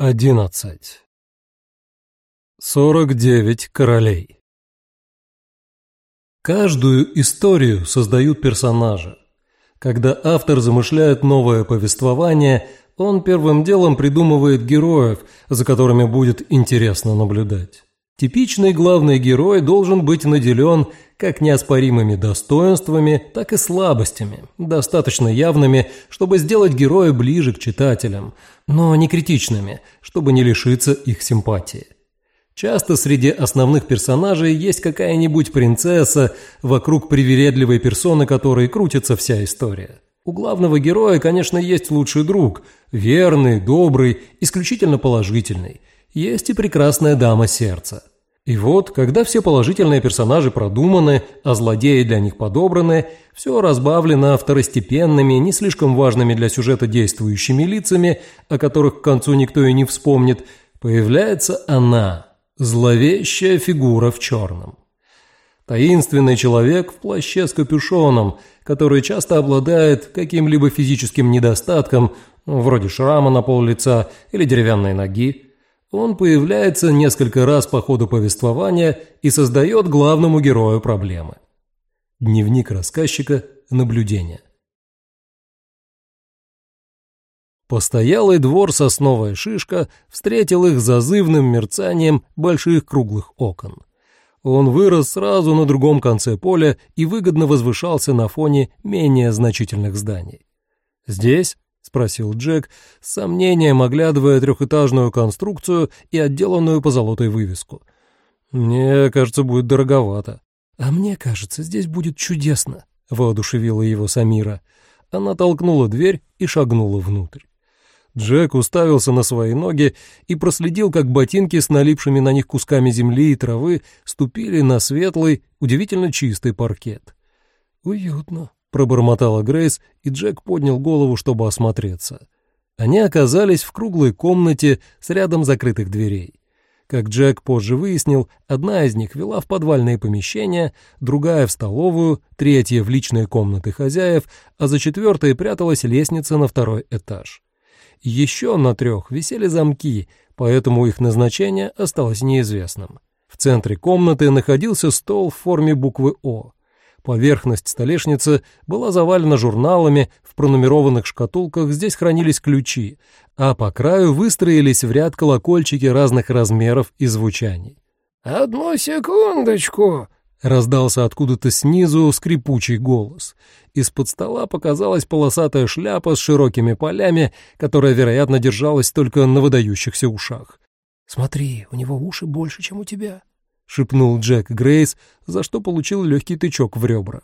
Одиннадцать. Сорок девять королей. Каждую историю создают персонажи. Когда автор замышляет новое повествование, он первым делом придумывает героев, за которыми будет интересно наблюдать. Типичный главный герой должен быть наделен как неоспоримыми достоинствами, так и слабостями, достаточно явными, чтобы сделать героя ближе к читателям, но не критичными, чтобы не лишиться их симпатии. Часто среди основных персонажей есть какая-нибудь принцесса, вокруг привередливой персоны которой крутится вся история. У главного героя, конечно, есть лучший друг, верный, добрый, исключительно положительный. Есть и прекрасная дама сердца. И вот, когда все положительные персонажи продуманы, а злодеи для них подобраны, все разбавлено второстепенными, не слишком важными для сюжета действующими лицами, о которых к концу никто и не вспомнит, появляется она, зловещая фигура в черном. Таинственный человек в плаще с капюшоном, который часто обладает каким-либо физическим недостатком, вроде шрама на пол лица или деревянной ноги, он появляется несколько раз по ходу повествования и создает главному герою проблемы. Дневник рассказчика. Наблюдение. Постоялый двор «Сосновая шишка» встретил их зазывным мерцанием больших круглых окон. Он вырос сразу на другом конце поля и выгодно возвышался на фоне менее значительных зданий. Здесь спросил Джек, с сомнением оглядывая трехэтажную конструкцию и отделанную позолотой вывеску. «Мне кажется, будет дороговато». «А мне кажется, здесь будет чудесно», — воодушевила его Самира. Она толкнула дверь и шагнула внутрь. Джек уставился на свои ноги и проследил, как ботинки с налипшими на них кусками земли и травы ступили на светлый, удивительно чистый паркет. «Уютно», — пробормотала Грейс, и Джек поднял голову, чтобы осмотреться. Они оказались в круглой комнате с рядом закрытых дверей. Как Джек позже выяснил, одна из них вела в подвальные помещения, другая — в столовую, третья — в личные комнаты хозяев, а за четвертой пряталась лестница на второй этаж. Еще на трех висели замки, поэтому их назначение осталось неизвестным. В центре комнаты находился стол в форме буквы «О». Поверхность столешницы была завалена журналами, в пронумерованных шкатулках здесь хранились ключи, а по краю выстроились в ряд колокольчики разных размеров и звучаний. «Одну секундочку!» — раздался откуда-то снизу скрипучий голос. Из-под стола показалась полосатая шляпа с широкими полями, которая, вероятно, держалась только на выдающихся ушах. «Смотри, у него уши больше, чем у тебя», — шепнул Джек Грейс, за что получил легкий тычок в ребра.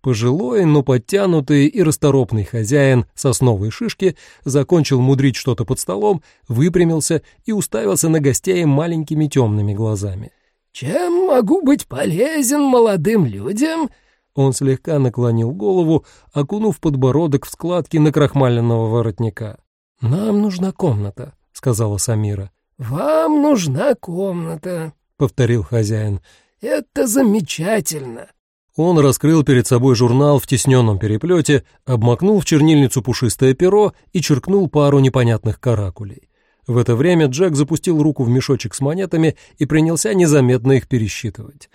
Пожилой, но подтянутый и расторопный хозяин сосновой шишки закончил мудрить что-то под столом, выпрямился и уставился на гостей маленькими темными глазами. «Чем могу быть полезен молодым людям?» Он слегка наклонил голову, окунув подбородок в складки накрахмаленного воротника. «Нам нужна комната», — сказала Самира. «Вам нужна комната», — повторил хозяин. «Это замечательно!» Он раскрыл перед собой журнал в тесненном переплете, обмакнул в чернильницу пушистое перо и черкнул пару непонятных каракулей. В это время Джек запустил руку в мешочек с монетами и принялся незаметно их пересчитывать.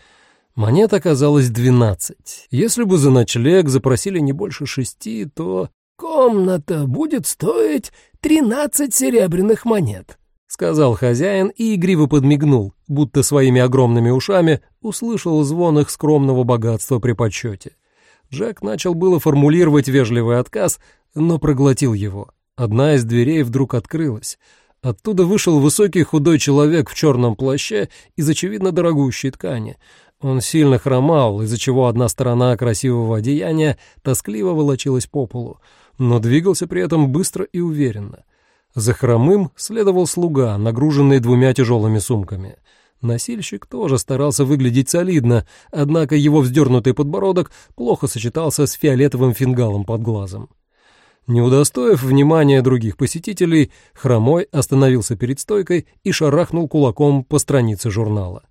Монет оказалось двенадцать. Если бы за ночлег запросили не больше шести, то... «Комната будет стоить тринадцать серебряных монет», — сказал хозяин и игриво подмигнул, будто своими огромными ушами услышал звон их скромного богатства при подсчете. Джек начал было формулировать вежливый отказ, но проглотил его. Одна из дверей вдруг открылась. Оттуда вышел высокий худой человек в черном плаще из очевидно дорогущей ткани. Он сильно хромал, из-за чего одна сторона красивого одеяния тоскливо волочилась по полу, но двигался при этом быстро и уверенно. За хромым следовал слуга, нагруженный двумя тяжелыми сумками. Носильщик тоже старался выглядеть солидно, однако его вздернутый подбородок плохо сочетался с фиолетовым фингалом под глазом. Не удостоив внимания других посетителей, Хромой остановился перед стойкой и шарахнул кулаком по странице журнала.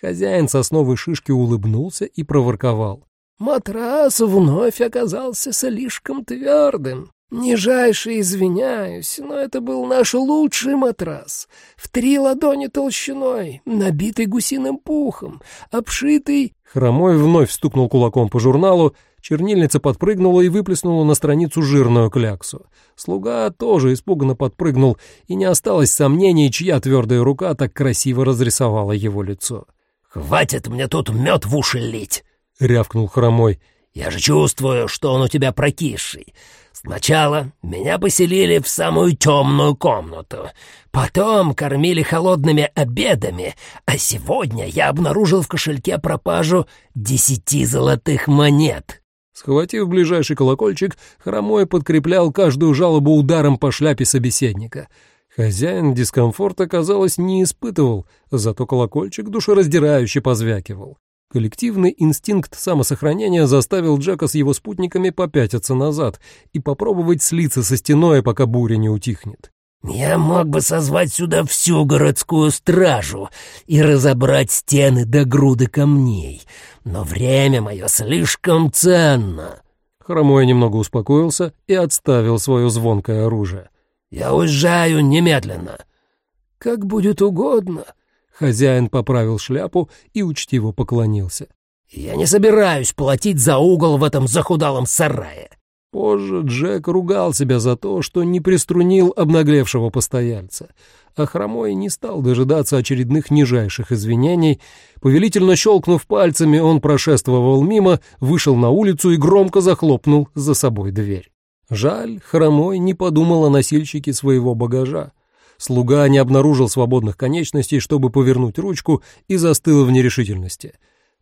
Хозяин сосновой шишки улыбнулся и проворковал. «Матрас вновь оказался слишком твердым. «Нижайше извиняюсь, но это был наш лучший матрас. В три ладони толщиной, набитый гусиным пухом, обшитый...» Хромой вновь стукнул кулаком по журналу, чернильница подпрыгнула и выплеснула на страницу жирную кляксу. Слуга тоже испуганно подпрыгнул, и не осталось сомнений, чья твердая рука так красиво разрисовала его лицо. «Хватит мне тут мед в уши лить!» — рявкнул Хромой. «Я же чувствую, что он у тебя прокисший. Сначала меня поселили в самую темную комнату, потом кормили холодными обедами, а сегодня я обнаружил в кошельке пропажу десяти золотых монет». Схватив ближайший колокольчик, Хромой подкреплял каждую жалобу ударом по шляпе собеседника. Хозяин дискомфорта, казалось, не испытывал, зато колокольчик душераздирающе позвякивал. Коллективный инстинкт самосохранения заставил Джека с его спутниками попятиться назад и попробовать слиться со стеной, пока буря не утихнет. «Я мог бы созвать сюда всю городскую стражу и разобрать стены до груды камней, но время мое слишком ценно». Хромой немного успокоился и отставил свое звонкое оружие. «Я уезжаю немедленно». «Как будет угодно», Хозяин поправил шляпу и учтиво поклонился. «Я не собираюсь платить за угол в этом захудалом сарае». Позже Джек ругал себя за то, что не приструнил обнаглевшего постояльца, а Хромой не стал дожидаться очередных нижайших извинений. Повелительно щелкнув пальцами, он прошествовал мимо, вышел на улицу и громко захлопнул за собой дверь. Жаль, Хромой не подумал о носильщике своего багажа. Слуга не обнаружил свободных конечностей, чтобы повернуть ручку, и застыл в нерешительности.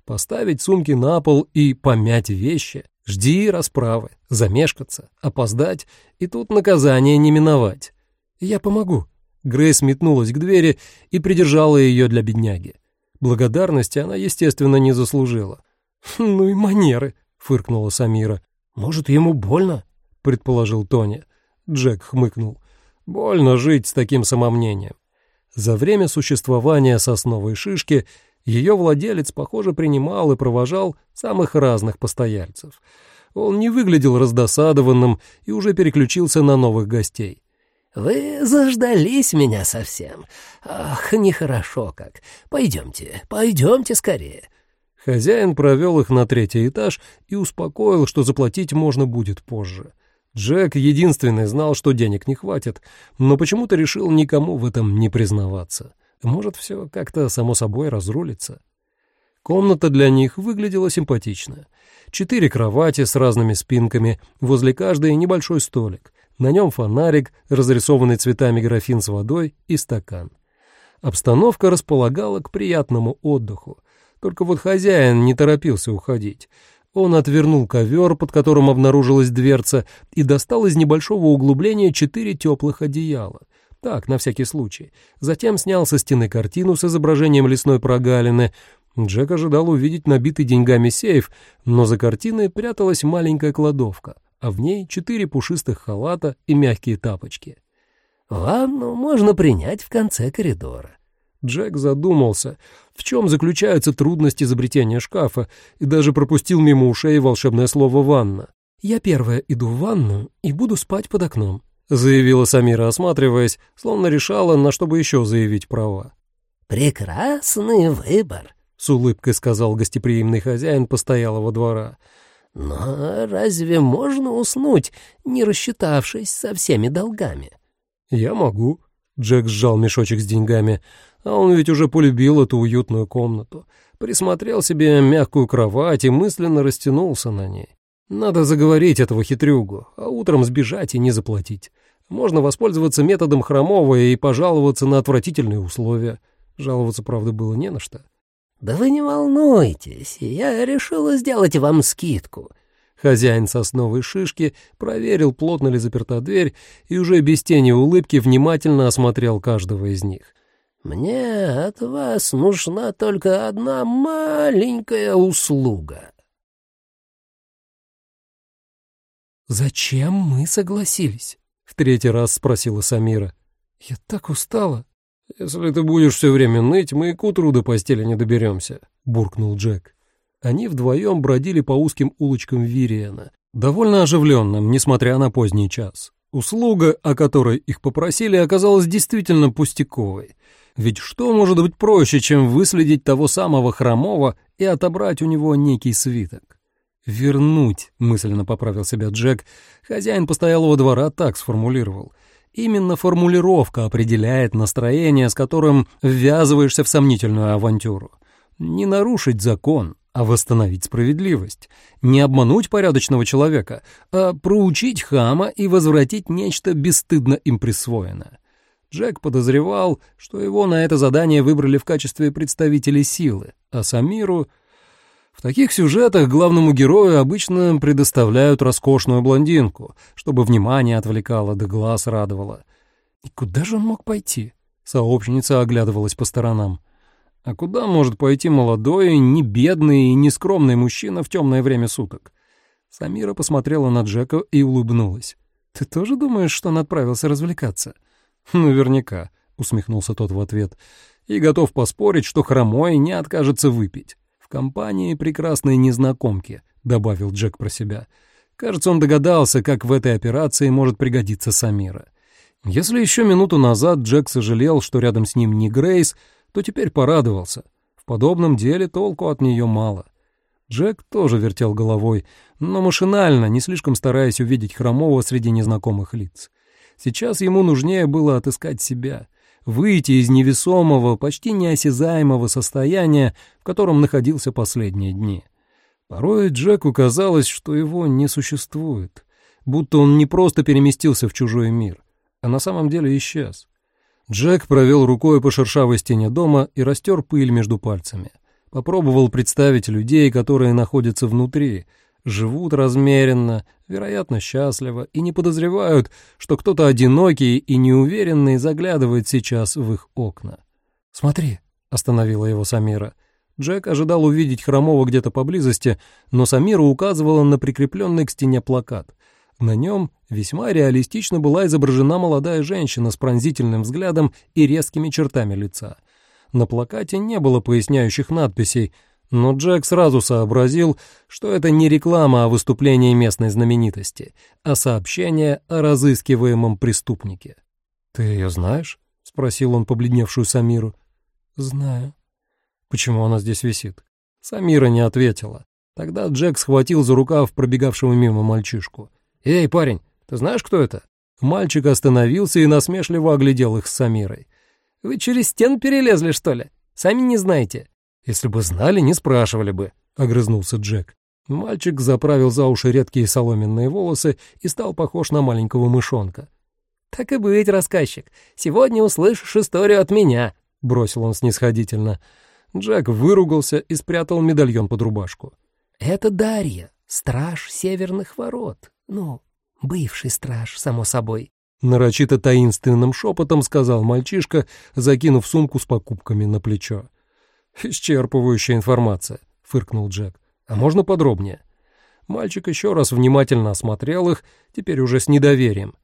Поставить сумки на пол и помять вещи. Жди расправы, замешкаться, опоздать, и тут наказание не миновать. «Я помогу». Грейс метнулась к двери и придержала ее для бедняги. Благодарности она, естественно, не заслужила. «Ну и манеры», — фыркнула Самира. «Может, ему больно?» — предположил Тони. Джек хмыкнул. Больно жить с таким самомнением. За время существования сосновой шишки ее владелец, похоже, принимал и провожал самых разных постояльцев. Он не выглядел раздосадованным и уже переключился на новых гостей. «Вы заждались меня совсем. Ах, нехорошо как. Пойдемте, пойдемте скорее». Хозяин провел их на третий этаж и успокоил, что заплатить можно будет позже. Джек единственный знал, что денег не хватит, но почему-то решил никому в этом не признаваться. Может, все как-то само собой разрулится. Комната для них выглядела симпатично. Четыре кровати с разными спинками, возле каждой небольшой столик. На нем фонарик, разрисованный цветами графин с водой и стакан. Обстановка располагала к приятному отдыху. Только вот хозяин не торопился уходить. Он отвернул ковер, под которым обнаружилась дверца, и достал из небольшого углубления четыре теплых одеяла. Так, на всякий случай. Затем снял со стены картину с изображением лесной прогалины. Джек ожидал увидеть набитый деньгами сейф, но за картиной пряталась маленькая кладовка, а в ней четыре пушистых халата и мягкие тапочки. «Ванну можно принять в конце коридора», Джек задумался, в чем заключается трудность изобретения шкафа, и даже пропустил мимо ушей волшебное слово «ванна». «Я первая иду в ванну и буду спать под окном», — заявила Самира, осматриваясь, словно решала, на что бы еще заявить права. «Прекрасный выбор», — с улыбкой сказал гостеприимный хозяин постоялого двора. «Но разве можно уснуть, не рассчитавшись со всеми долгами?» «Я могу», — Джек сжал мешочек с деньгами, а он ведь уже полюбил эту уютную комнату, присмотрел себе мягкую кровать и мысленно растянулся на ней. Надо заговорить этого хитрюгу, а утром сбежать и не заплатить. Можно воспользоваться методом Хромова и пожаловаться на отвратительные условия. Жаловаться, правда, было не на что. «Да вы не волнуйтесь, я решила сделать вам скидку». Хозяин сосновой шишки проверил, плотно ли заперта дверь, и уже без тени улыбки внимательно осмотрел каждого из них. Мне от вас нужна только одна маленькая услуга. «Зачем мы согласились?» — в третий раз спросила Самира. «Я так устала». «Если ты будешь все время ныть, мы и к утру до постели не доберемся», — буркнул Джек. Они вдвоем бродили по узким улочкам Вириена. Довольно оживленным, несмотря на поздний час. Услуга, о которой их попросили, оказалась действительно пустяковой. Ведь что может быть проще, чем выследить того самого хромого и отобрать у него некий свиток? «Вернуть», — мысленно поправил себя Джек, хозяин постоялого двора так сформулировал. Именно формулировка определяет настроение, с которым ввязываешься в сомнительную авантюру. Не нарушить закон, а восстановить справедливость. Не обмануть порядочного человека, а проучить хама и возвратить нечто бесстыдно им присвоенное. Джек подозревал, что его на это задание выбрали в качестве представителей силы, а Самиру... В таких сюжетах главному герою обычно предоставляют роскошную блондинку, чтобы внимание отвлекало да глаз радовало. И куда же он мог пойти? Сообщница оглядывалась по сторонам. А куда может пойти молодой, не бедный и не скромный мужчина в темное время суток? Самира посмотрела на Джека и улыбнулась. «Ты тоже думаешь, что он отправился развлекаться?» «Наверняка», — усмехнулся тот в ответ, «и готов поспорить, что хромой не откажется выпить. В компании прекрасной незнакомки», — добавил Джек про себя. Кажется, он догадался, как в этой операции может пригодиться Самира. Если еще минуту назад Джек сожалел, что рядом с ним не Грейс, то теперь порадовался. В подобном деле толку от нее мало. Джек тоже вертел головой, но машинально, не слишком стараясь увидеть Хромого среди незнакомых лиц. Сейчас ему нужнее было отыскать себя, выйти из невесомого, почти неосязаемого состояния, в котором находился последние дни. Порой Джеку казалось, что его не существует, будто он не просто переместился в чужой мир, а на самом деле исчез. Джек провел рукой по шершавой стене дома и растер пыль между пальцами. Попробовал представить людей, которые находятся внутри, живут размеренно, вероятно, счастливо и не подозревают, что кто-то одинокий и неуверенный заглядывает сейчас в их окна. «Смотри», — остановила его Самира. Джек ожидал увидеть Хромова где-то поблизости, но Самира указывала на прикрепленный к стене плакат. На нем весьма реалистично была изображена молодая женщина с пронзительным взглядом и резкими чертами лица. На плакате не было поясняющих надписей, но Джек сразу сообразил, что это не реклама о выступлении местной знаменитости, а сообщение о разыскиваемом преступнике. «Ты ее знаешь?» — спросил он побледневшую Самиру. «Знаю». «Почему она здесь висит?» Самира не ответила. Тогда Джек схватил за рукав пробегавшего мимо мальчишку. «Эй, парень, ты знаешь, кто это?» Мальчик остановился и насмешливо оглядел их с Самирой. «Вы через стену перелезли, что ли? Сами не знаете?» «Если бы знали, не спрашивали бы», — огрызнулся Джек. Мальчик заправил за уши редкие соломенные волосы и стал похож на маленького мышонка. «Так и быть, рассказчик. Сегодня услышишь историю от меня», — бросил он снисходительно. Джек выругался и спрятал медальон под рубашку. «Это Дарья, страж северных ворот. Ну, бывший страж, само собой. Нарочито таинственным шепотом сказал мальчишка, закинув сумку с покупками на плечо. «Исчерпывающая информация», — фыркнул Джек. «А можно подробнее?» Мальчик еще раз внимательно осмотрел их, теперь уже с недоверием.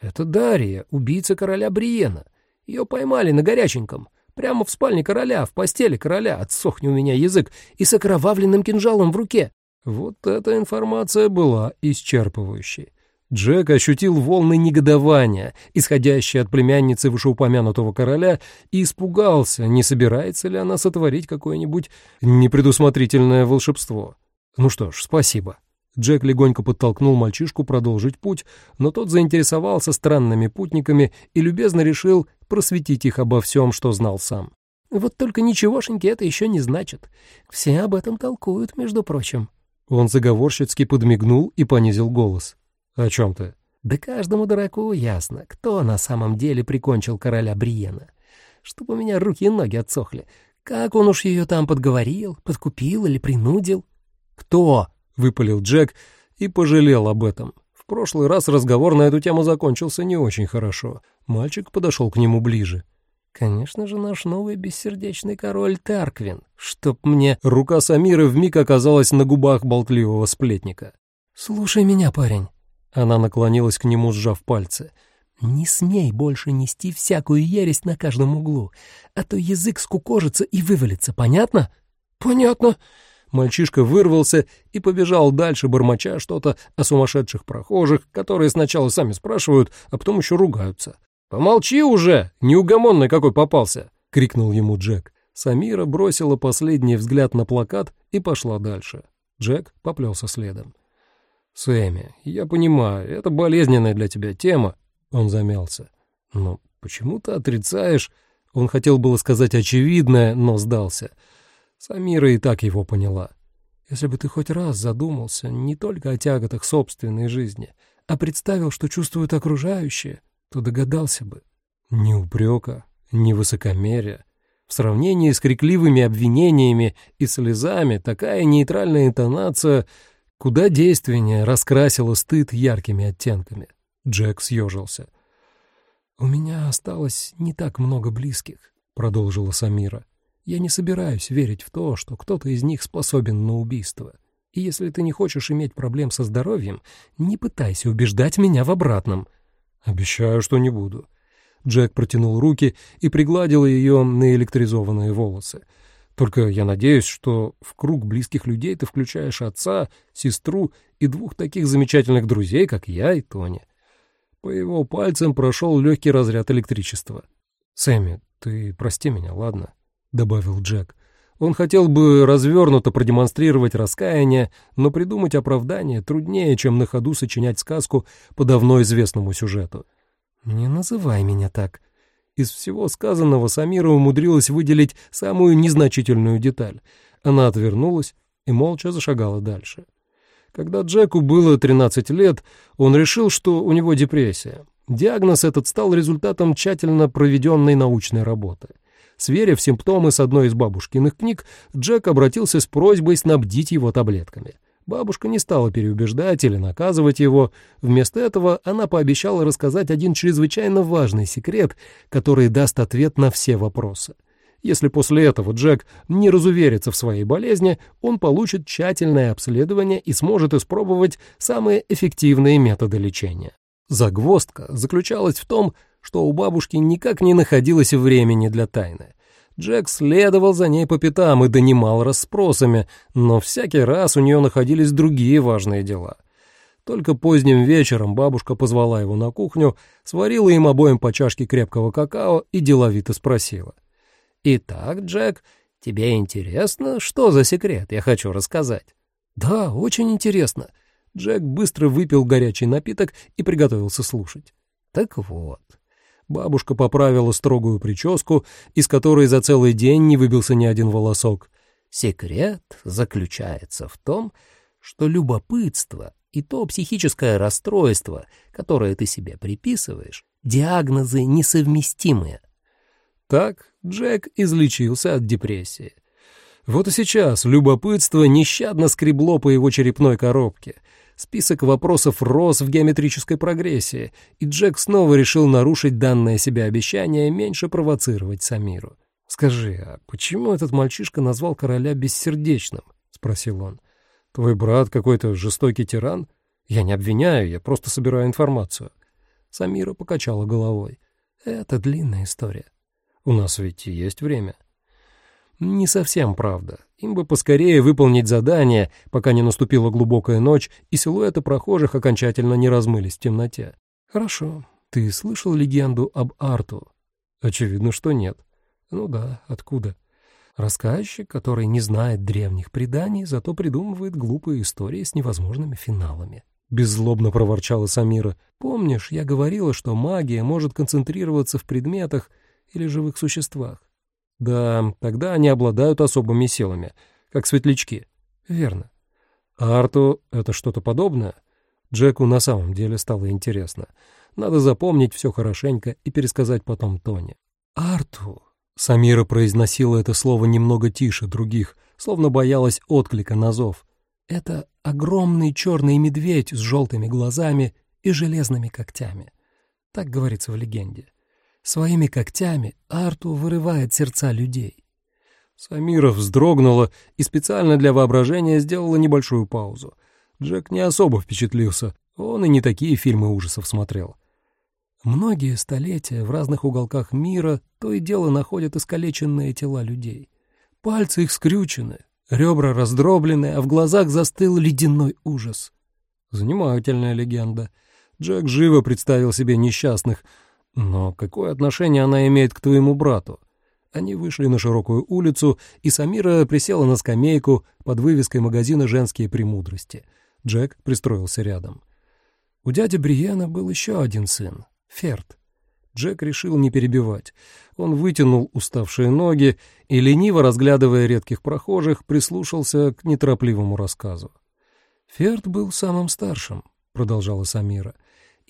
«Это Дарья, убийца короля Бриена. Ее поймали на горяченьком. Прямо в спальне короля, в постели короля, отсохни у меня язык, и с окровавленным кинжалом в руке. Вот эта информация была исчерпывающей. Джек ощутил волны негодования, исходящие от племянницы вышеупомянутого короля, и испугался, не собирается ли она сотворить какое-нибудь непредусмотрительное волшебство. Ну что ж, спасибо. Джек легонько подтолкнул мальчишку продолжить путь, но тот заинтересовался странными путниками и любезно решил просветить их обо всем, что знал сам. «Вот только ничегошеньки это еще не значит. Все об этом толкуют, между прочим». Он заговорщицки подмигнул и понизил голос. «О чем ты?» «Да каждому дураку ясно, кто на самом деле прикончил короля Бриена. Чтобы у меня руки и ноги отсохли. Как он уж ее там подговорил, подкупил или принудил?» «Кто?» — выпалил Джек и пожалел об этом. В прошлый раз разговор на эту тему закончился не очень хорошо. Мальчик подошел к нему ближе. Конечно же, наш новый бессердечный король Тарквин. Чтоб мне... Рука Самиры вмиг оказалась на губах болтливого сплетника. «Слушай меня, парень». Она наклонилась к нему, сжав пальцы. «Не смей больше нести всякую ересь на каждом углу, а то язык скукожится и вывалится, понятно?» «Понятно. Мальчишка вырвался и побежал дальше, бормоча что-то о сумасшедших прохожих, которые сначала сами спрашивают, а потом еще ругаются. «Помолчи уже! Неугомонный какой попался!» — крикнул ему Джек. Самира бросила последний взгляд на плакат и пошла дальше. Джек поплелся следом. «Сэмми, я понимаю, это болезненная для тебя тема», — он замялся. «Но почему ты отрицаешь...» Он хотел было сказать очевидное, но сдался. Самира и так его поняла. «Если бы ты хоть раз задумался не только о тяготах собственной жизни, а представил, что чувствуют окружающие, то догадался бы. Ни упрека, ни высокомерия. В сравнении с крикливыми обвинениями и слезами такая нейтральная интонация куда действеннее раскрасила стыд яркими оттенками. Джек съежился. «У меня осталось не так много близких», — продолжила Самира. «Я не собираюсь верить в то, что кто-то из них способен на убийство. И если ты не хочешь иметь проблем со здоровьем, не пытайся убеждать меня в обратном». «Обещаю, что не буду». Джек протянул руки и пригладил ее наэлектризованные волосы. «Только я надеюсь, что в круг близких людей ты включаешь отца, сестру и двух таких замечательных друзей, как я и Тони». По его пальцам прошел легкий разряд электричества. «Сэмми, ты прости меня, ладно?» — добавил Джек. Он хотел бы развернуто продемонстрировать раскаяние, но придумать оправдание труднее, чем на ходу сочинять сказку по давно известному сюжету. «Не называй меня так». Из всего сказанного Самира умудрилась выделить самую незначительную деталь. Она отвернулась и молча зашагала дальше. Когда Джеку было 13 лет, он решил, что у него депрессия. Диагноз этот стал результатом тщательно проведенной научной работы — Сверив симптомы с одной из бабушкиных книг, Джек обратился с просьбой снабдить его таблетками. Бабушка не стала переубеждать или наказывать его. Вместо этого она пообещала рассказать один чрезвычайно важный секрет, который даст ответ на все вопросы. Если после этого Джек не разуверится в своей болезни, он получит тщательное обследование и сможет испробовать самые эффективные методы лечения. Загвоздка заключалась в том, что у бабушки никак не находилось времени для тайны. Джек следовал за ней по пятам и донимал расспросами, но всякий раз у нее находились другие важные дела. Только поздним вечером бабушка позвала его на кухню, сварила им обоим по чашке крепкого какао и деловито спросила. «Итак, Джек, тебе интересно, что за секрет я хочу рассказать?» «Да, очень интересно». Джек быстро выпил горячий напиток и приготовился слушать. «Так вот, Бабушка поправила строгую прическу, из которой за целый день не выбился ни один волосок. Секрет заключается в том, что любопытство и то психическое расстройство, которое ты себе приписываешь, диагнозы несовместимые. Так Джек излечился от депрессии. Вот и сейчас любопытство нещадно скребло по его черепной коробке — Список вопросов рос в геометрической прогрессии, и Джек снова решил нарушить данное себе обещание меньше провоцировать Самиру. «Скажи, а почему этот мальчишка назвал короля бессердечным?» — спросил он. «Твой брат какой-то жестокий тиран? Я не обвиняю, я просто собираю информацию». Самира покачала головой. «Это длинная история. У нас ведь есть время». Не совсем правда. Им бы поскорее выполнить задание, пока не наступила глубокая ночь, и силуэты прохожих окончательно не размылись в темноте. Хорошо. Ты слышал легенду об Арту? Очевидно, что нет. Ну да, откуда? Рассказчик, который не знает древних преданий, зато придумывает глупые истории с невозможными финалами. Беззлобно проворчала Самира. Помнишь, я говорила, что магия может концентрироваться в предметах или живых существах? Да, тогда они обладают особыми силами, как светлячки. Верно. А Арту — это что-то подобное? Джеку на самом деле стало интересно. Надо запомнить все хорошенько и пересказать потом Тони. «Арту!» Самира произносила это слово немного тише других, словно боялась отклика на зов. «Это огромный черный медведь с желтыми глазами и железными когтями». Так говорится в легенде. Своими когтями Арту вырывает сердца людей. Самира вздрогнула и специально для воображения сделала небольшую паузу. Джек не особо впечатлился, он и не такие фильмы ужасов смотрел. Многие столетия в разных уголках мира то и дело находят искалеченные тела людей. Пальцы их скрючены, Ребра раздроблены, а в глазах застыл ледяной ужас. Занимательная легенда. Джек живо представил себе несчастных. Но какое отношение она имеет к твоему брату? Они вышли на широкую улицу, и Самира присела на скамейку под вывеской магазина «Женские премудрости». Джек пристроился рядом. У дяди Бриена был еще один сын — Ферд. Джек решил не перебивать. Он вытянул уставшие ноги и, лениво разглядывая редких прохожих, прислушался к неторопливому рассказу. «Ферд был самым старшим», — продолжала Самира.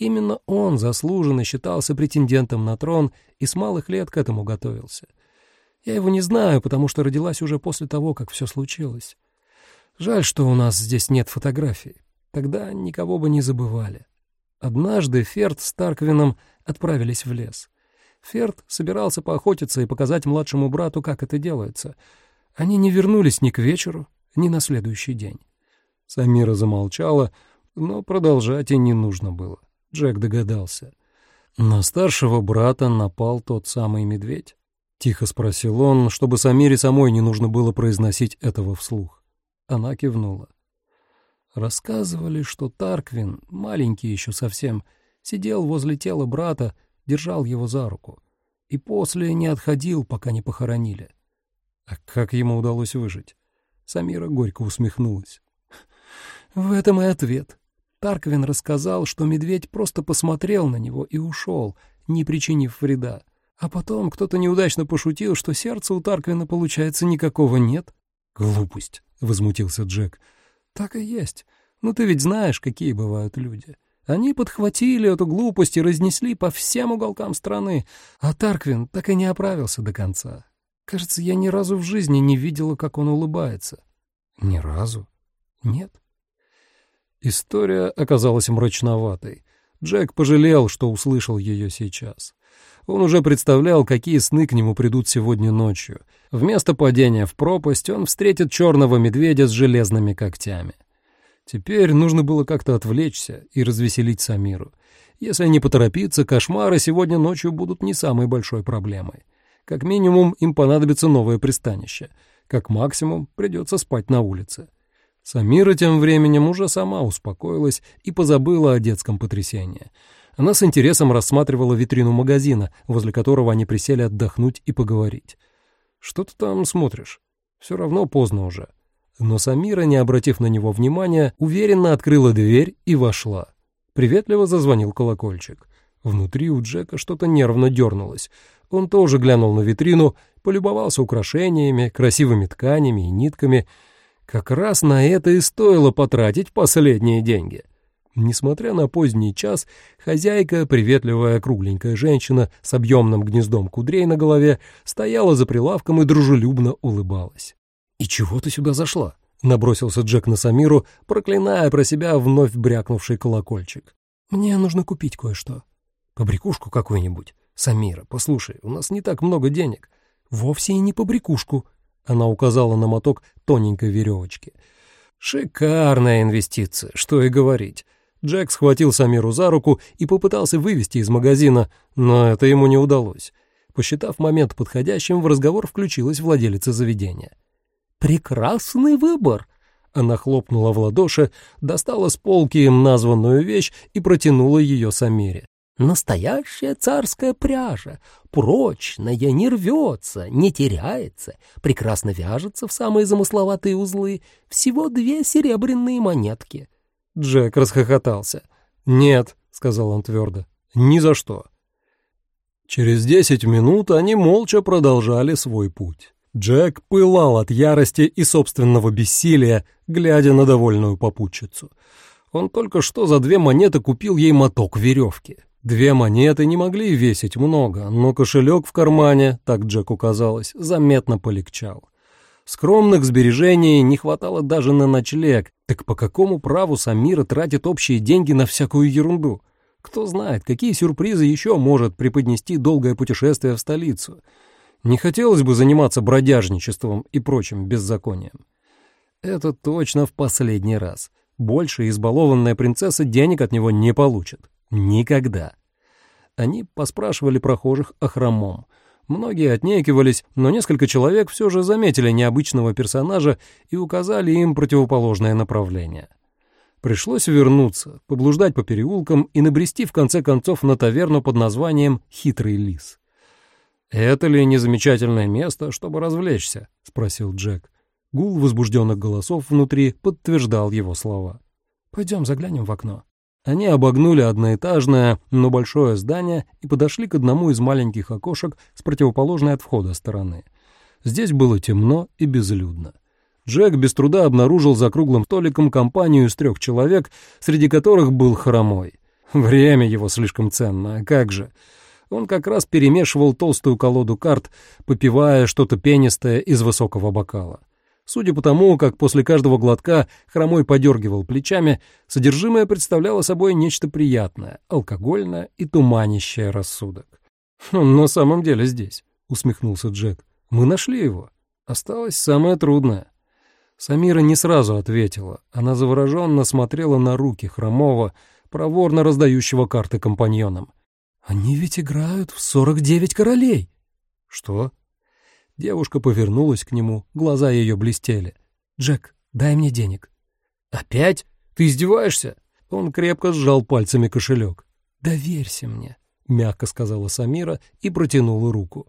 «Именно он заслуженно считался претендентом на трон и с малых лет к этому готовился. Я его не знаю, потому что родилась уже после того, как все случилось. Жаль, что у нас здесь нет фотографий. Тогда никого бы не забывали. Однажды Ферд с Тарквином отправились в лес. Ферд собирался поохотиться и показать младшему брату, как это делается. Они не вернулись ни к вечеру, ни на следующий день. Самира замолчала, но продолжать и не нужно было. Джек догадался. На старшего брата напал тот самый медведь. Тихо спросил он, чтобы Самире самой не нужно было произносить этого вслух. Она кивнула. Рассказывали, что Тарквин, маленький еще совсем, сидел возле тела брата, держал его за руку. И после не отходил, пока не похоронили. А как ему удалось выжить? Самира горько усмехнулась. В этом и ответ. Тарквин рассказал, что медведь просто посмотрел на него и ушел, не причинив вреда. А потом кто-то неудачно пошутил, что сердца у Тарквина, получается, никакого нет. «Глупость», — возмутился Джек. «Так и есть. Ну ты ведь знаешь, какие бывают люди. Они подхватили эту глупость и разнесли по всем уголкам страны, а Тарквин так и не оправился до конца. Кажется, я ни разу в жизни не видела, как он улыбается». «Ни разу?» «Нет». История оказалась мрачноватой. Джек пожалел, что услышал ее сейчас. Он уже представлял, какие сны к нему придут сегодня ночью. Вместо падения в пропасть он встретит черного медведя с железными когтями. Теперь нужно было как-то отвлечься и развеселить Самиру. Если не поторопиться, кошмары сегодня ночью будут не самой большой проблемой. Как минимум, им понадобится новое пристанище. Как максимум, придется спать на улице. Самира тем временем уже сама успокоилась и позабыла о детском потрясении. Она с интересом рассматривала витрину магазина, возле которого они присели отдохнуть и поговорить. «Что ты там смотришь? Все равно поздно уже». Но Самира, не обратив на него внимания, уверенно открыла дверь и вошла. Приветливо зазвонил колокольчик. Внутри у Джека что-то нервно дернулось. Он тоже глянул на витрину, полюбовался украшениями, красивыми тканями и нитками. Как раз на это и стоило потратить последние деньги. Несмотря на поздний час, хозяйка, приветливая кругленькая женщина с объемным гнездом кудрей на голове, стояла за прилавком и дружелюбно улыбалась. «И чего ты сюда зашла?» — набросился Джек на Самиру, проклиная про себя вновь брякнувший колокольчик. «Мне нужно купить кое-что. Побрякушку какую-нибудь. Самира, послушай, у нас не так много денег. Вовсе и не побрякушку». Она указала на моток тоненькой веревочки. «Шикарная инвестиция, что и говорить». Джек схватил Самиру за руку и попытался вывести из магазина, но это ему не удалось. Посчитав момент подходящим, в разговор включилась владелица заведения. «Прекрасный выбор!» Она хлопнула в ладоши, достала с полки им названную вещь и протянула ее Самире. Настоящая царская пряжа, прочная, не рвется, не теряется, прекрасно вяжется в самые замысловатые узлы, всего две серебряные монетки. Джек расхохотался. «Нет», — сказал он твердо, — «ни за что». Через десять минут они молча продолжали свой путь. Джек пылал от ярости и собственного бессилия, глядя на довольную попутчицу. Он только что за две монеты купил ей моток веревки. Две монеты не могли весить много, но кошелек в кармане, так Джеку казалось, заметно полегчал. Скромных сбережений не хватало даже на ночлег, так по какому праву Самира тратит общие деньги на всякую ерунду? Кто знает, какие сюрпризы еще может преподнести долгое путешествие в столицу. Не хотелось бы заниматься бродяжничеством и прочим беззаконием. Это точно в последний раз. Больше избалованная принцесса денег от него не получит. Никогда. Они поспрашивали прохожих о хромом. Многие отнекивались, но несколько человек все же заметили необычного персонажа и указали им противоположное направление. Пришлось вернуться, поблуждать по переулкам и набрести в конце концов на таверну под названием «Хитрый лис». «Это ли не замечательное место, чтобы развлечься?» — спросил Джек. Гул возбужденных голосов внутри подтверждал его слова. «Пойдем заглянем в окно». Они обогнули одноэтажное, но большое здание и подошли к одному из маленьких окошек с противоположной от входа стороны. Здесь было темно и безлюдно. Джек без труда обнаружил за круглым столиком компанию из трех человек, среди которых был хромой. Время его слишком ценно, а как же? Он как раз перемешивал толстую колоду карт, попивая что-то пенистое из высокого бокала. Судя по тому, как после каждого глотка хромой подергивал плечами, содержимое представляло собой нечто приятное, алкогольное и туманящее рассудок. «Он на самом деле здесь», — усмехнулся Джек. «Мы нашли его. Осталось самое трудное». Самира не сразу ответила. Она завороженно смотрела на руки хромого, проворно раздающего карты компаньонам. «Они ведь играют в сорок девять королей!» «Что?» Девушка повернулась к нему, глаза ее блестели. «Джек, дай мне денег». «Опять? Ты издеваешься?» Он крепко сжал пальцами кошелек. «Доверься мне», — мягко сказала Самира и протянула руку.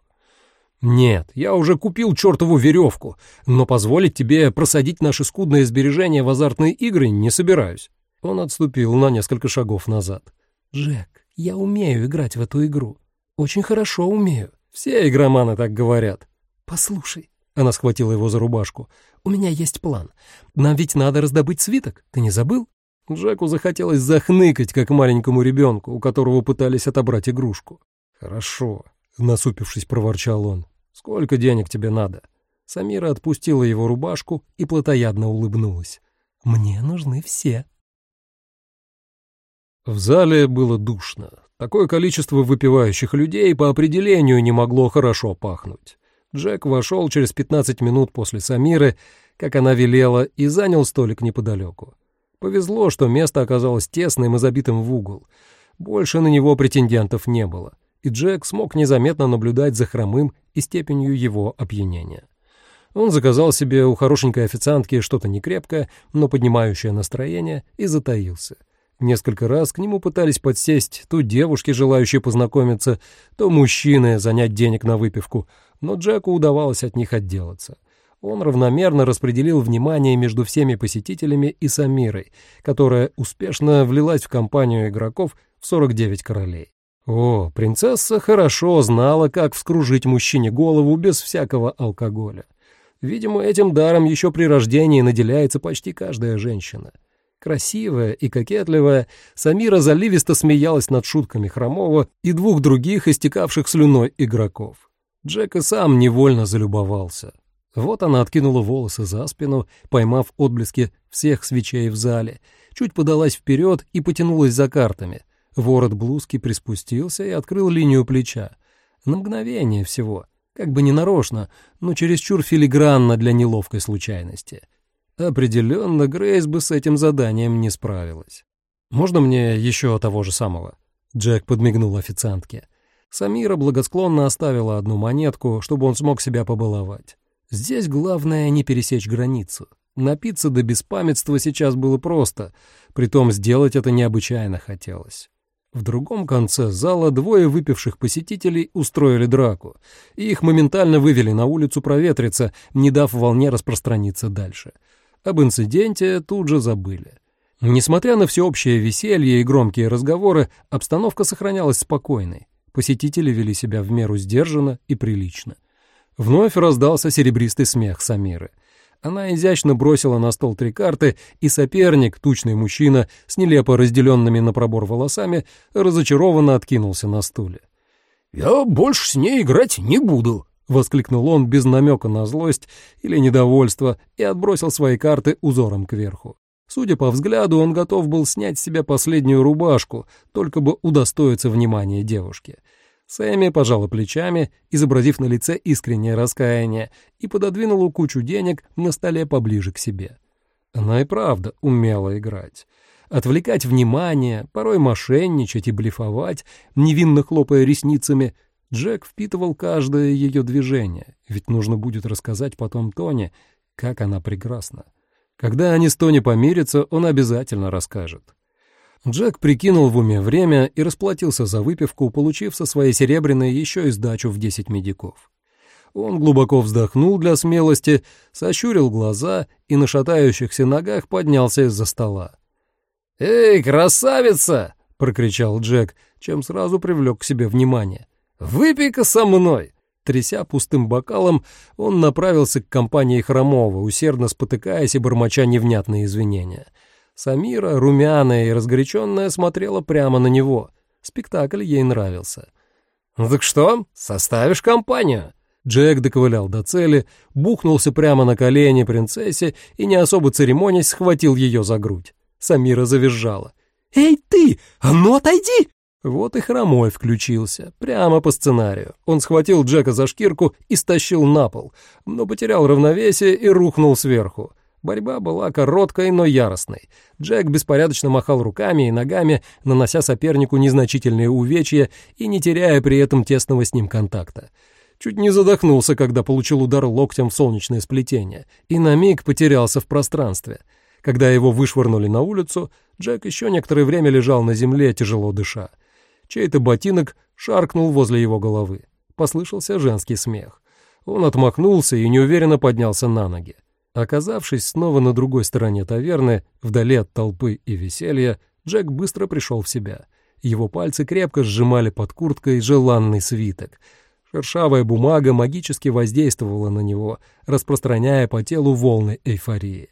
«Нет, я уже купил чертову веревку, но позволить тебе просадить наши скудные сбережения в азартные игры не собираюсь». Он отступил на несколько шагов назад. «Джек, я умею играть в эту игру. Очень хорошо умею». «Все игроманы так говорят. «Послушай», — она схватила его за рубашку, — «у меня есть план. Нам ведь надо раздобыть свиток, ты не забыл?» Джеку захотелось захныкать, как маленькому ребенку, у которого пытались отобрать игрушку. «Хорошо», — насупившись, проворчал он. «Сколько денег тебе надо?» Самира отпустила его рубашку и плотоядно улыбнулась. «Мне нужны все». В зале было душно. Такое количество выпивающих людей по определению не могло хорошо пахнуть. Джек вошел через 15 минут после Самиры, как она велела, и занял столик неподалеку. Повезло, что место оказалось тесным и забитым в угол. Больше на него претендентов не было, и Джек смог незаметно наблюдать за хромым и степенью его опьянения. Он заказал себе у хорошенькой официантки что-то некрепкое, но поднимающее настроение, и затаился. Несколько раз к нему пытались подсесть то девушки, желающие познакомиться, то мужчины занять денег на выпивку, но Джеку удавалось от них отделаться. Он равномерно распределил внимание между всеми посетителями и Самирой, которая успешно влилась в компанию игроков в 49 королей. О, принцесса хорошо знала, как вскружить мужчине голову без всякого алкоголя. Видимо, этим даром еще при рождении наделяется почти каждая женщина. Красивая и кокетливая, Самира заливисто смеялась над шутками Хромова и двух других истекавших слюной игроков. Джек и сам невольно залюбовался. Вот она откинула волосы за спину, поймав отблески всех свечей в зале, чуть подалась вперед и потянулась за картами. Ворот блузки приспустился и открыл линию плеча. На мгновение всего, как бы ненарочно, но чересчур филигранно для неловкой случайности. Определенно, Грейс бы с этим заданием не справилась. «Можно мне еще того же самого?» Джек подмигнул официантке. Самира благосклонно оставила одну монетку, чтобы он смог себя побаловать. Здесь главное не пересечь границу. Напиться до беспамятства сейчас было просто, притом сделать это необычайно хотелось. В другом конце зала двое выпивших посетителей устроили драку, и их моментально вывели на улицу проветриться, не дав волне распространиться дальше. Об инциденте тут же забыли. Несмотря на всеобщее веселье и громкие разговоры, обстановка сохранялась спокойной. Посетители вели себя в меру сдержанно и прилично. Вновь раздался серебристый смех Самиры. Она изящно бросила на стол три карты, и соперник, тучный мужчина с нелепо разделенными на пробор волосами, разочарованно откинулся на стуле. «Я больше с ней играть не буду», — воскликнул он без намека на злость или недовольство и отбросил свои карты узором кверху. Судя по взгляду, он готов был снять с себя последнюю рубашку, только бы удостоиться внимания девушки. Сэмми пожала плечами, изобразив на лице искреннее раскаяние, и пододвинула кучу денег на столе поближе к себе. Она и правда умела играть. Отвлекать внимание, порой мошенничать и блефовать, невинно хлопая ресницами. Джек впитывал каждое ее движение, ведь нужно будет рассказать потом Тоне, как она прекрасна. Когда они с Тони помирятся, он обязательно расскажет. Джек прикинул в уме время и расплатился за выпивку, получив со своей серебряной еще и сдачу в 10 медиков. Он глубоко вздохнул для смелости, сощурил глаза и на шатающихся ногах поднялся из-за стола. «Эй, красавица!» — прокричал Джек, чем сразу привлек к себе внимание. «Выпей-ка со мной!» Тряся пустым бокалом, он направился к компании Хромова, усердно спотыкаясь и бормоча невнятные извинения. Самира, румяная и разгоряченная, смотрела прямо на него. Спектакль ей нравился. «Ну так что, составишь компанию?» Джек доковылял до цели, бухнулся прямо на колени принцессе и, не особо церемонясь, схватил ее за грудь. Самира завизжала. «Эй ты, а ну отойди!» Вот и хромой включился, прямо по сценарию. Он схватил Джека за шкирку и стащил на пол, но потерял равновесие и рухнул сверху. Борьба была короткой, но яростной. Джек беспорядочно махал руками и ногами, нанося сопернику незначительные увечья и не теряя при этом тесного с ним контакта. Чуть не задохнулся, когда получил удар локтем в солнечное сплетение, и на миг потерялся в пространстве. Когда его вышвырнули на улицу, Джек еще некоторое время лежал на земле, тяжело дыша. Чей-то ботинок шаркнул возле его головы. Послышался женский смех. Он отмахнулся и неуверенно поднялся на ноги. Оказавшись снова на другой стороне таверны, вдали от толпы и веселья, Джек быстро пришел в себя. Его пальцы крепко сжимали под курткой желанный свиток. Шершавая бумага магически воздействовала на него, распространяя по телу волны эйфории.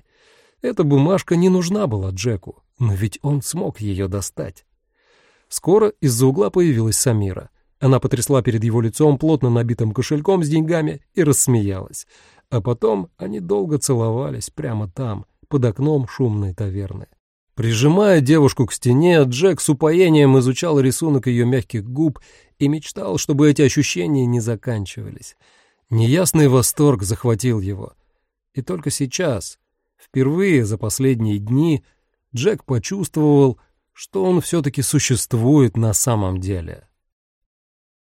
Эта бумажка не нужна была Джеку, но ведь он смог ее достать. Скоро из-за угла появилась Самира. Она потрясла перед его лицом плотно набитым кошельком с деньгами и рассмеялась. А потом они долго целовались прямо там, под окном шумной таверны. Прижимая девушку к стене, Джек с упоением изучал рисунок ее мягких губ и мечтал, чтобы эти ощущения не заканчивались. Неясный восторг захватил его. И только сейчас, впервые за последние дни, Джек почувствовал, что он все-таки существует на самом деле.